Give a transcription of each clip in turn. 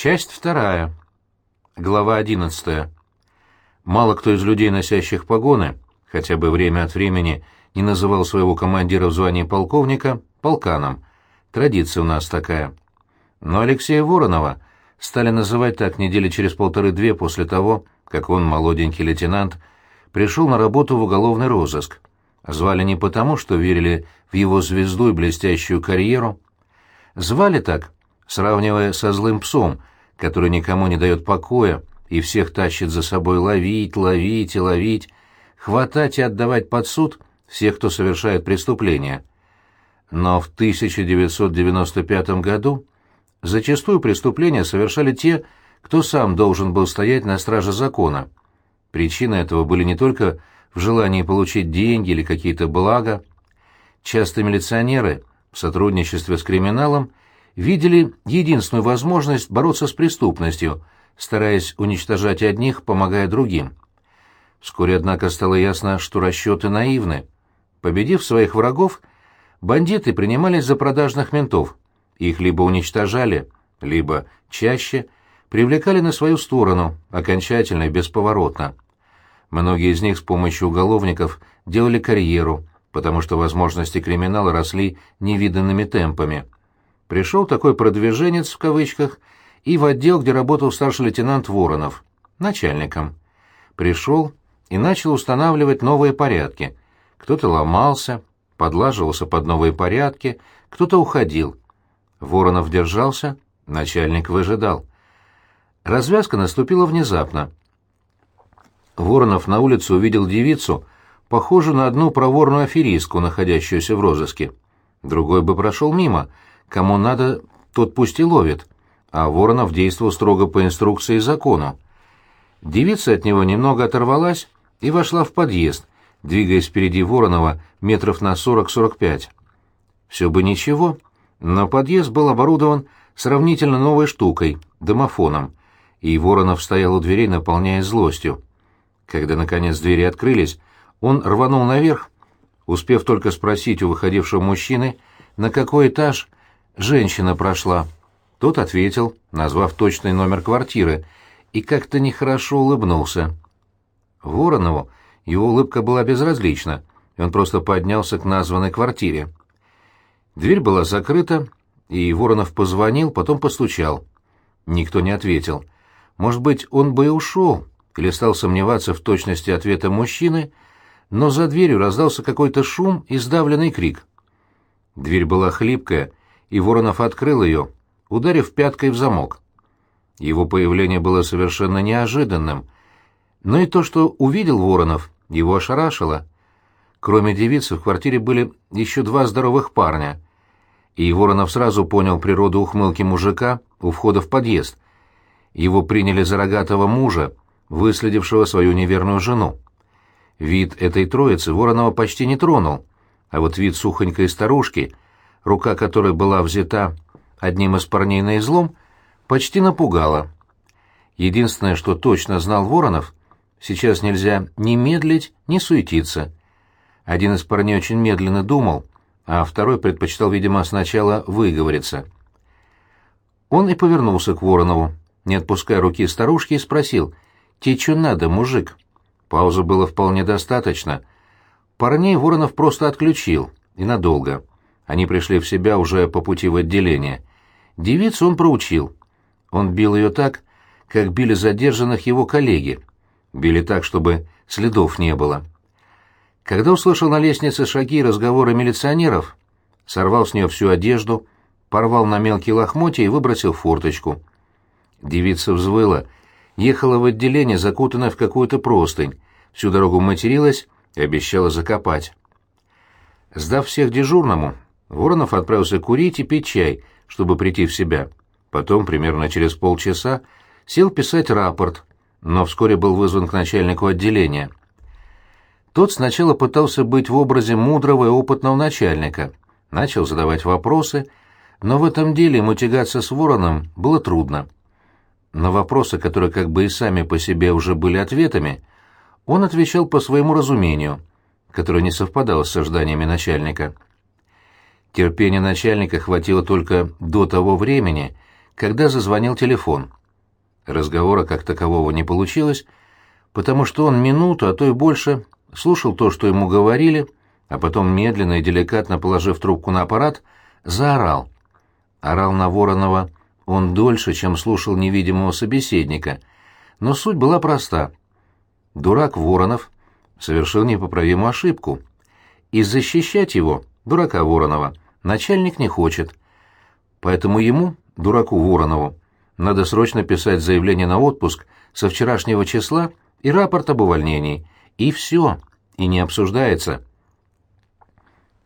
Часть вторая. Глава одиннадцатая. Мало кто из людей, носящих погоны, хотя бы время от времени не называл своего командира в звании полковника полканом. Традиция у нас такая. Но Алексея Воронова стали называть так недели через полторы-две после того, как он, молоденький лейтенант, пришел на работу в уголовный розыск. Звали не потому, что верили в его звезду и блестящую карьеру. Звали так, сравнивая со злым псом, который никому не дает покоя и всех тащит за собой ловить, ловить и ловить, хватать и отдавать под суд всех, кто совершает преступления. Но в 1995 году зачастую преступления совершали те, кто сам должен был стоять на страже закона. Причины этого были не только в желании получить деньги или какие-то блага. Часто милиционеры в сотрудничестве с криминалом видели единственную возможность бороться с преступностью, стараясь уничтожать одних, помогая другим. Вскоре, однако, стало ясно, что расчеты наивны. Победив своих врагов, бандиты принимались за продажных ментов. Их либо уничтожали, либо, чаще, привлекали на свою сторону, окончательно и бесповоротно. Многие из них с помощью уголовников делали карьеру, потому что возможности криминала росли невиданными темпами. Пришел такой «продвиженец» в кавычках и в отдел, где работал старший лейтенант Воронов, начальником. Пришел и начал устанавливать новые порядки. Кто-то ломался, подлаживался под новые порядки, кто-то уходил. Воронов держался, начальник выжидал. Развязка наступила внезапно. Воронов на улице увидел девицу, похожую на одну проворную аферистку, находящуюся в розыске. Другой бы прошел мимо, кому надо, тот пусть и ловит, а Воронов действовал строго по инструкции и закону. Девица от него немного оторвалась и вошла в подъезд, двигаясь впереди Воронова метров на 40-45. Все бы ничего, но подъезд был оборудован сравнительно новой штукой, домофоном, и Воронов стоял у дверей, наполняясь злостью. Когда, наконец, двери открылись, он рванул наверх, успев только спросить у выходившего мужчины, на какой этаж женщина прошла. Тот ответил, назвав точный номер квартиры, и как-то нехорошо улыбнулся. Воронову его улыбка была безразлична, и он просто поднялся к названной квартире. Дверь была закрыта, и Воронов позвонил, потом постучал. Никто не ответил. Может быть, он бы и ушел, или стал сомневаться в точности ответа мужчины, но за дверью раздался какой-то шум и сдавленный крик. Дверь была хлипкая, и Воронов открыл ее, ударив пяткой в замок. Его появление было совершенно неожиданным, но и то, что увидел Воронов, его ошарашило. Кроме девицы в квартире были еще два здоровых парня, и Воронов сразу понял природу ухмылки мужика у входа в подъезд. Его приняли за рогатого мужа, выследившего свою неверную жену. Вид этой троицы Воронова почти не тронул, а вот вид сухонькой старушки, рука которой была взята одним из парней на излом, почти напугала. Единственное, что точно знал Воронов, сейчас нельзя ни медлить, ни суетиться. Один из парней очень медленно думал, а второй предпочитал, видимо, сначала выговориться. Он и повернулся к Воронову, не отпуская руки старушки, и спросил — «Тебе что надо, мужик?» Паузы было вполне достаточно. Парней Воронов просто отключил, и надолго. Они пришли в себя уже по пути в отделение. Девицу он проучил. Он бил ее так, как били задержанных его коллеги. Били так, чтобы следов не было. Когда услышал на лестнице шаги и разговоры милиционеров, сорвал с нее всю одежду, порвал на мелкие лохмотья и выбросил форточку. Девица взвыла — ехала в отделение, закутанная в какую-то простынь, всю дорогу материлась и обещала закопать. Сдав всех дежурному, Воронов отправился курить и пить чай, чтобы прийти в себя. Потом, примерно через полчаса, сел писать рапорт, но вскоре был вызван к начальнику отделения. Тот сначала пытался быть в образе мудрого и опытного начальника, начал задавать вопросы, но в этом деле ему тягаться с Вороном было трудно. На вопросы, которые как бы и сами по себе уже были ответами, он отвечал по своему разумению, которое не совпадало с ожиданиями начальника. Терпения начальника хватило только до того времени, когда зазвонил телефон. Разговора как такового не получилось, потому что он минуту, а то и больше, слушал то, что ему говорили, а потом, медленно и деликатно положив трубку на аппарат, заорал. Орал на Воронова он дольше, чем слушал невидимого собеседника, но суть была проста. Дурак Воронов совершил непоправимую ошибку. И защищать его, дурака Воронова, начальник не хочет. Поэтому ему, дураку Воронову, надо срочно писать заявление на отпуск со вчерашнего числа и рапорт об увольнении. И все. И не обсуждается.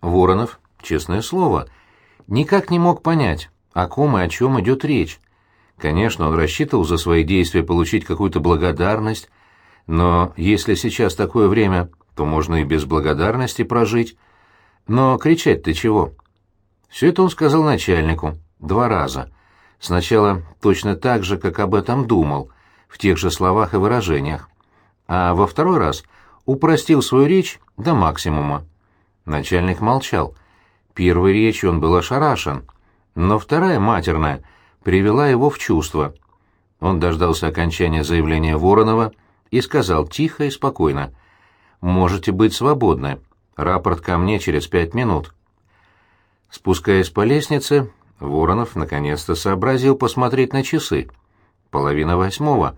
Воронов, честное слово, никак не мог понять, о ком и о чем идет речь. Конечно, он рассчитывал за свои действия получить какую-то благодарность, но если сейчас такое время, то можно и без благодарности прожить. Но кричать ты чего? Все это он сказал начальнику два раза. Сначала точно так же, как об этом думал, в тех же словах и выражениях. А во второй раз упростил свою речь до максимума. Начальник молчал. Первой речью он был ошарашен, но вторая, матерная, привела его в чувство. Он дождался окончания заявления Воронова и сказал тихо и спокойно. «Можете быть свободны. Рапорт ко мне через пять минут». Спускаясь по лестнице, Воронов наконец-то сообразил посмотреть на часы. Половина восьмого.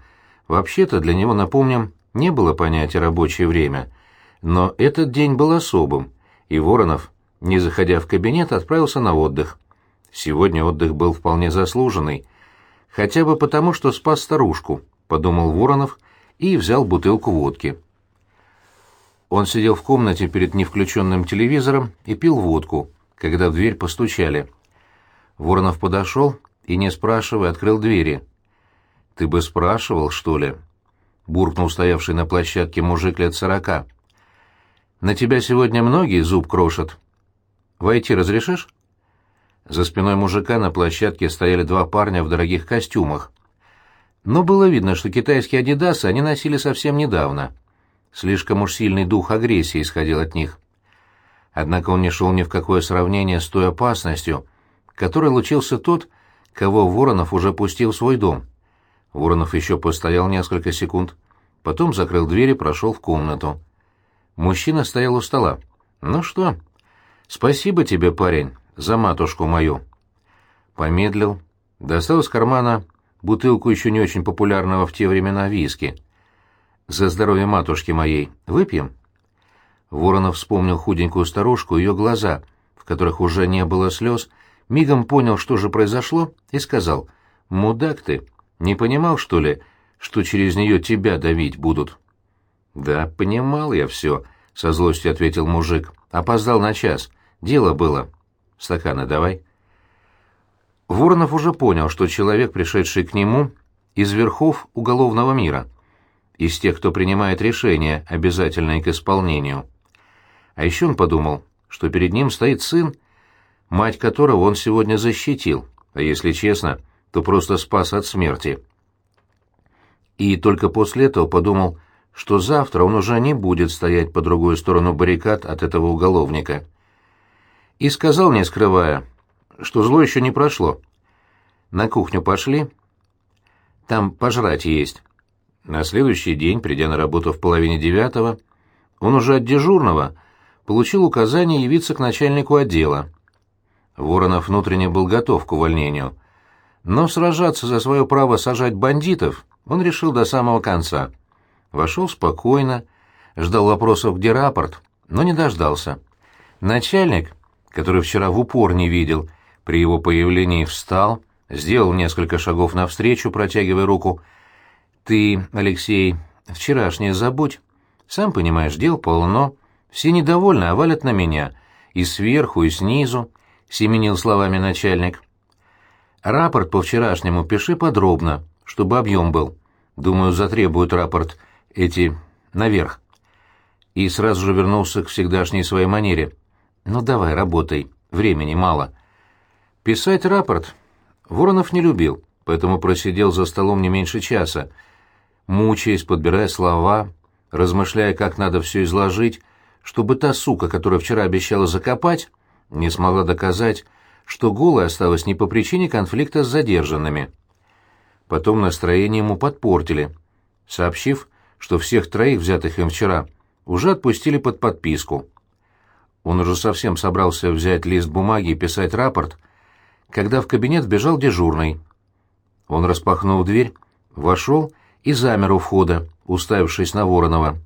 Вообще-то для него, напомним, не было понятия рабочее время. Но этот день был особым, и Воронов, не заходя в кабинет, отправился на отдых. Сегодня отдых был вполне заслуженный. Хотя бы потому, что спас старушку, подумал Воронов и взял бутылку водки. Он сидел в комнате перед невключенным телевизором и пил водку, когда в дверь постучали. Воронов подошел и, не спрашивая, открыл двери. «Ты бы спрашивал, что ли?» — буркнул стоявший на площадке мужик лет сорока. «На тебя сегодня многие зуб крошат. Войти разрешишь?» За спиной мужика на площадке стояли два парня в дорогих костюмах. Но было видно, что китайские «Адидасы» они носили совсем недавно. Слишком уж сильный дух агрессии исходил от них. Однако он не шел ни в какое сравнение с той опасностью, которой лучился тот, кого Воронов уже пустил в свой дом. Воронов еще постоял несколько секунд, потом закрыл дверь и прошел в комнату. Мужчина стоял у стола. «Ну что? Спасибо тебе, парень, за матушку мою». Помедлил, достал из кармана бутылку еще не очень популярного в те времена виски. «За здоровье матушки моей выпьем?» Воронов вспомнил худенькую старушку, ее глаза, в которых уже не было слез, мигом понял, что же произошло, и сказал, «Мудак ты, не понимал, что ли, что через нее тебя давить будут?» «Да, понимал я все», — со злостью ответил мужик. «Опоздал на час. Дело было. Стаканы давай». Воронов уже понял, что человек, пришедший к нему, из верхов уголовного мира, из тех, кто принимает решения, обязательные к исполнению. А еще он подумал, что перед ним стоит сын, мать которого он сегодня защитил, а если честно, то просто спас от смерти. И только после этого подумал, что завтра он уже не будет стоять по другую сторону баррикад от этого уголовника. И сказал, не скрывая, что зло еще не прошло. На кухню пошли. Там пожрать есть. На следующий день, придя на работу в половине девятого, он уже от дежурного получил указание явиться к начальнику отдела. Воронов внутренне был готов к увольнению. Но сражаться за свое право сажать бандитов он решил до самого конца. Вошел спокойно, ждал вопросов, где рапорт, но не дождался. Начальник, который вчера в упор не видел, при его появлении встал, сделал несколько шагов навстречу, протягивая руку. «Ты, Алексей, вчерашнее забудь. Сам понимаешь, дел полно. Все недовольны, а валят на меня. И сверху, и снизу», — семенил словами начальник. «Рапорт по вчерашнему пиши подробно, чтобы объем был. Думаю, затребуют рапорт эти наверх». И сразу же вернулся к всегдашней своей манере. «Ну давай, работай, времени мало». Писать рапорт Воронов не любил, поэтому просидел за столом не меньше часа, мучаясь, подбирая слова, размышляя, как надо все изложить, чтобы та сука, которая вчера обещала закопать, не смогла доказать, что голая осталась не по причине конфликта с задержанными. Потом настроение ему подпортили, сообщив, что всех троих, взятых им вчера, уже отпустили под подписку. Он уже совсем собрался взять лист бумаги и писать рапорт, когда в кабинет вбежал дежурный. Он распахнул дверь, вошел и замер у входа, уставившись на Воронова.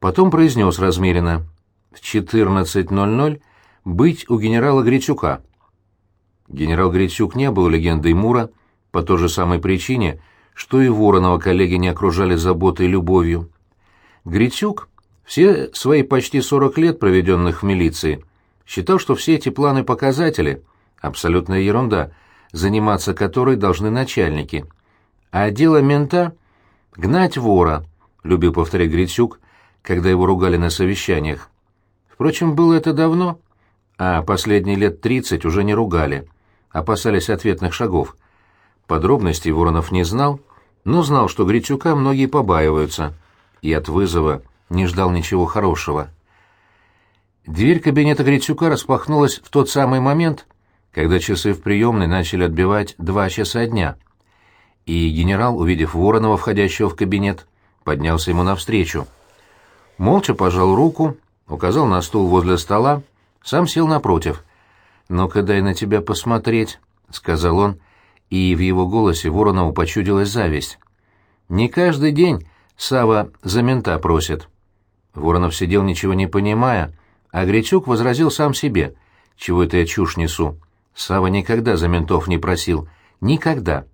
Потом произнес размеренно «В 14.00 быть у генерала Грицюка». Генерал Грицюк не был легендой Мура по той же самой причине, что и Воронова коллеги не окружали заботой и любовью. Грицюк все свои почти 40 лет, проведенных в милиции, считал, что все эти планы-показатели — абсолютная ерунда, заниматься которой должны начальники. А дело мента — гнать вора, любил повторять Грицюк, когда его ругали на совещаниях. Впрочем, было это давно, а последние лет тридцать уже не ругали, опасались ответных шагов. Подробностей Воронов не знал, но знал, что Грицюка многие побаиваются, и от вызова не ждал ничего хорошего. Дверь кабинета Грицюка распахнулась в тот самый момент, когда часы в приемной начали отбивать два часа дня. И генерал, увидев Воронова, входящего в кабинет, поднялся ему навстречу. Молча пожал руку, указал на стул возле стола, сам сел напротив. «Ну-ка дай на тебя посмотреть», — сказал он, и в его голосе Воронову почудилась зависть. «Не каждый день Сава за мента просит». Воронов сидел, ничего не понимая, а Гречук возразил сам себе. «Чего это я чушь несу? Сава никогда за ментов не просил. Никогда».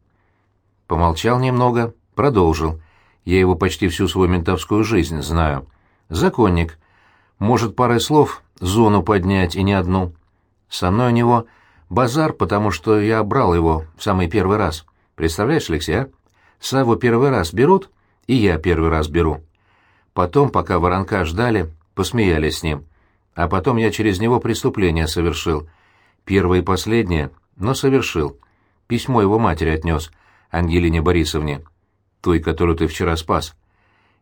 Помолчал немного, продолжил. «Я его почти всю свою ментовскую жизнь знаю. Законник. Может парой слов зону поднять и не одну. Со мной у него базар, потому что я брал его в самый первый раз. Представляешь, Алексей, а? Саву первый раз берут, и я первый раз беру. Потом, пока воронка ждали, посмеялись с ним. А потом я через него преступление совершил. Первое и последнее, но совершил. Письмо его матери отнес, Ангелине Борисовне, той, которую ты вчера спас.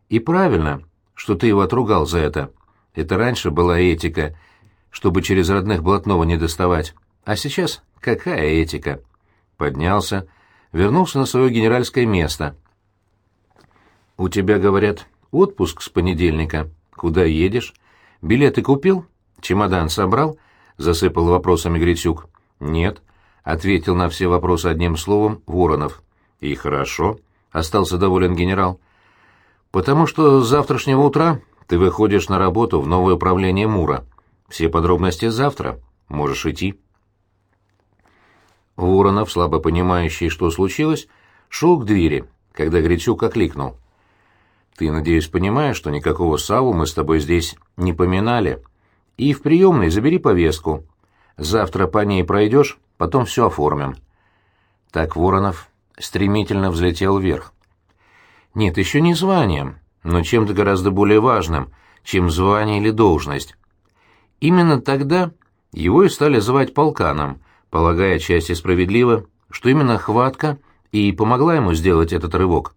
И правильно, что ты его отругал за это. Это раньше была этика, чтобы через родных блатного не доставать. А сейчас какая этика? Поднялся, вернулся на свое генеральское место. «У тебя, говорят, отпуск с понедельника. Куда едешь? Билеты купил? Чемодан собрал?» — засыпал вопросами Грицюк. «Нет», — ответил на все вопросы одним словом Воронов. «И хорошо», — остался доволен генерал. «Потому что с завтрашнего утра ты выходишь на работу в новое управление Мура. Все подробности завтра. Можешь идти». Воронов, слабо понимающий, что случилось, шел к двери, когда Грицюк окликнул. «Ты, надеюсь, понимаешь, что никакого Саву мы с тобой здесь не поминали. И в приемной забери повестку. Завтра по ней пройдешь, потом все оформим». Так Воронов стремительно взлетел вверх. Нет, еще не званием, но чем-то гораздо более важным, чем звание или должность. Именно тогда его и стали звать полканом, полагая части справедливо, что именно хватка и помогла ему сделать этот рывок.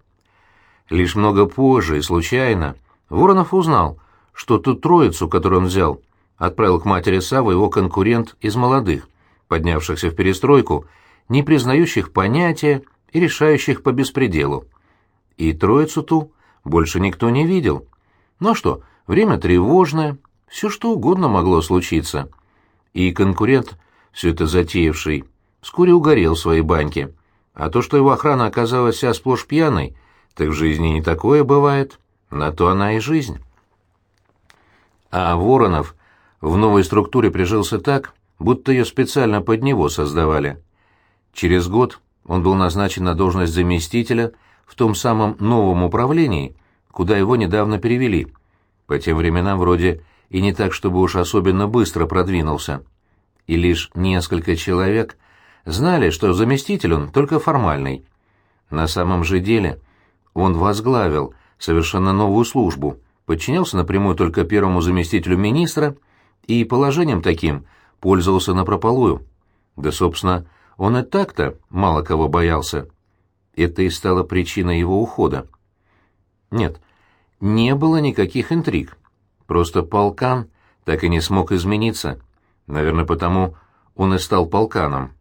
Лишь много позже и случайно Воронов узнал, что ту троицу, которую он взял, отправил к матери Савы его конкурент из молодых, поднявшихся в перестройку, не признающих понятия и решающих по беспределу и троицу ту больше никто не видел. Ну а что, время тревожное, все что угодно могло случиться. И конкурент, все это затеявший, вскоре угорел в своей баньке. А то, что его охрана оказалась вся сплошь пьяной, так в жизни не такое бывает, на то она и жизнь. А Воронов в новой структуре прижился так, будто ее специально под него создавали. Через год он был назначен на должность заместителя – в том самом новом управлении, куда его недавно перевели. По тем временам вроде и не так, чтобы уж особенно быстро продвинулся. И лишь несколько человек знали, что заместитель он только формальный. На самом же деле он возглавил совершенно новую службу, подчинялся напрямую только первому заместителю министра и положением таким пользовался напропалую. Да, собственно, он и так-то мало кого боялся. Это и стало причиной его ухода. Нет, не было никаких интриг. Просто полкан так и не смог измениться. Наверное, потому он и стал полканом.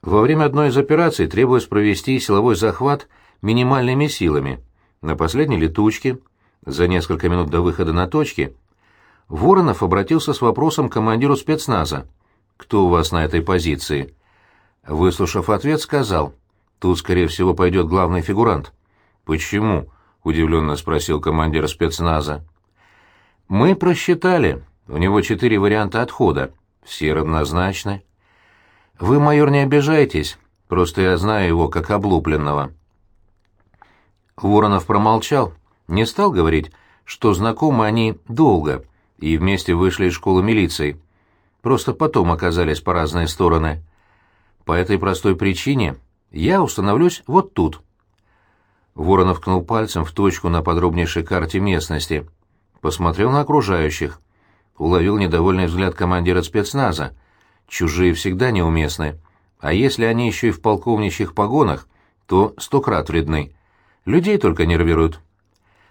Во время одной из операций требуется провести силовой захват минимальными силами. На последней летучке, за несколько минут до выхода на точки, Воронов обратился с вопросом командиру спецназа. «Кто у вас на этой позиции?» Выслушав ответ, сказал, «Тут, скорее всего, пойдет главный фигурант». «Почему?» — удивленно спросил командир спецназа. «Мы просчитали. У него четыре варианта отхода. Все равнозначны». «Вы, майор, не обижайтесь. Просто я знаю его как облупленного». Воронов промолчал, не стал говорить, что знакомы они долго и вместе вышли из школы милиции. Просто потом оказались по разные стороны. По этой простой причине я установлюсь вот тут. Воронов ткнул пальцем в точку на подробнейшей карте местности. Посмотрел на окружающих. Уловил недовольный взгляд командира спецназа. Чужие всегда неуместны. А если они еще и в полковничьих погонах, то сто крат вредны. Людей только нервируют.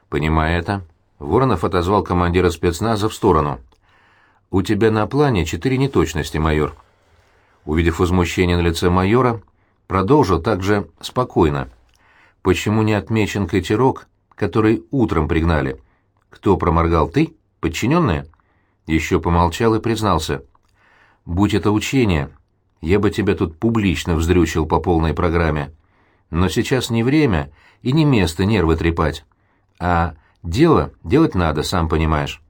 Понимая это, Воронов отозвал командира спецназа в сторону. «У тебя на плане четыре неточности, майор». Увидев возмущение на лице майора, продолжил также спокойно. «Почему не отмечен катерок, который утром пригнали? Кто проморгал, ты? Подчиненные?» Еще помолчал и признался. «Будь это учение, я бы тебя тут публично вздрючил по полной программе. Но сейчас не время и не место нервы трепать. А дело делать надо, сам понимаешь.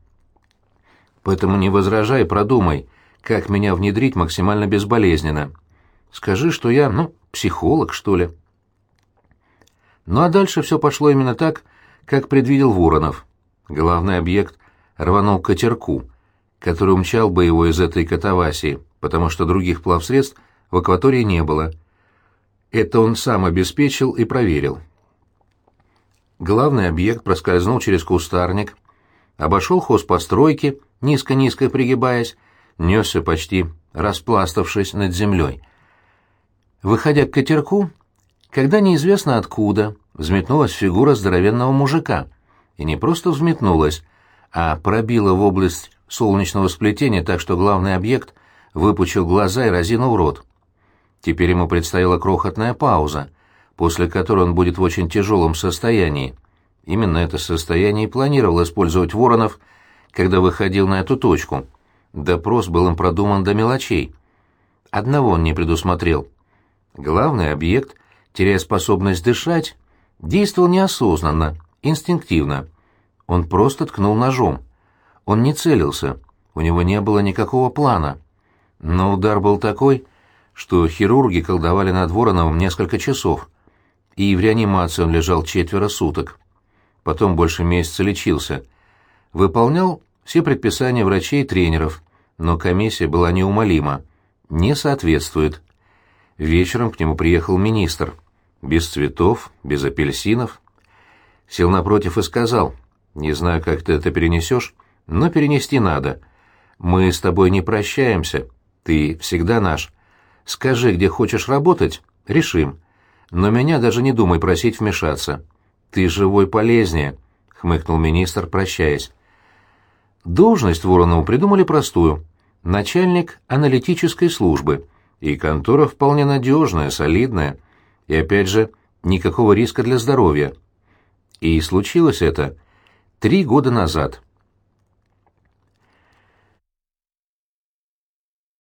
Поэтому не возражай, продумай, как меня внедрить максимально безболезненно. Скажи, что я, ну, психолог, что ли. Ну а дальше все пошло именно так, как предвидел Воронов. Главный объект рванул к катерку, который умчал бы его из этой катавасии, потому что других плавсредств в акватории не было. Это он сам обеспечил и проверил. Главный объект проскользнул через кустарник, обошел хозпостройки, низко-низко пригибаясь, несся почти распластавшись над землей. Выходя к катерку, когда неизвестно откуда взметнулась фигура здоровенного мужика, и не просто взметнулась, а пробила в область солнечного сплетения так, что главный объект выпучил глаза и разинул рот. Теперь ему предстояла крохотная пауза, после которой он будет в очень тяжелом состоянии. Именно это состояние и планировал использовать Воронов, когда выходил на эту точку. Допрос был им продуман до мелочей. Одного он не предусмотрел. Главный объект, теряя способность дышать, действовал неосознанно, инстинктивно. Он просто ткнул ножом. Он не целился, у него не было никакого плана. Но удар был такой, что хирурги колдовали над Вороновым несколько часов, и в реанимации он лежал четверо суток. Потом больше месяца лечился. Выполнял все предписания врачей и тренеров, но комиссия была неумолима. Не соответствует. Вечером к нему приехал министр. Без цветов, без апельсинов. Сел напротив и сказал, «Не знаю, как ты это перенесешь, но перенести надо. Мы с тобой не прощаемся. Ты всегда наш. Скажи, где хочешь работать, решим. Но меня даже не думай просить вмешаться. Ты живой полезнее», — хмыкнул министр, прощаясь. Должность Воронову придумали простую — начальник аналитической службы, и контора вполне надежная, солидная, и, опять же, никакого риска для здоровья. И случилось это три года назад —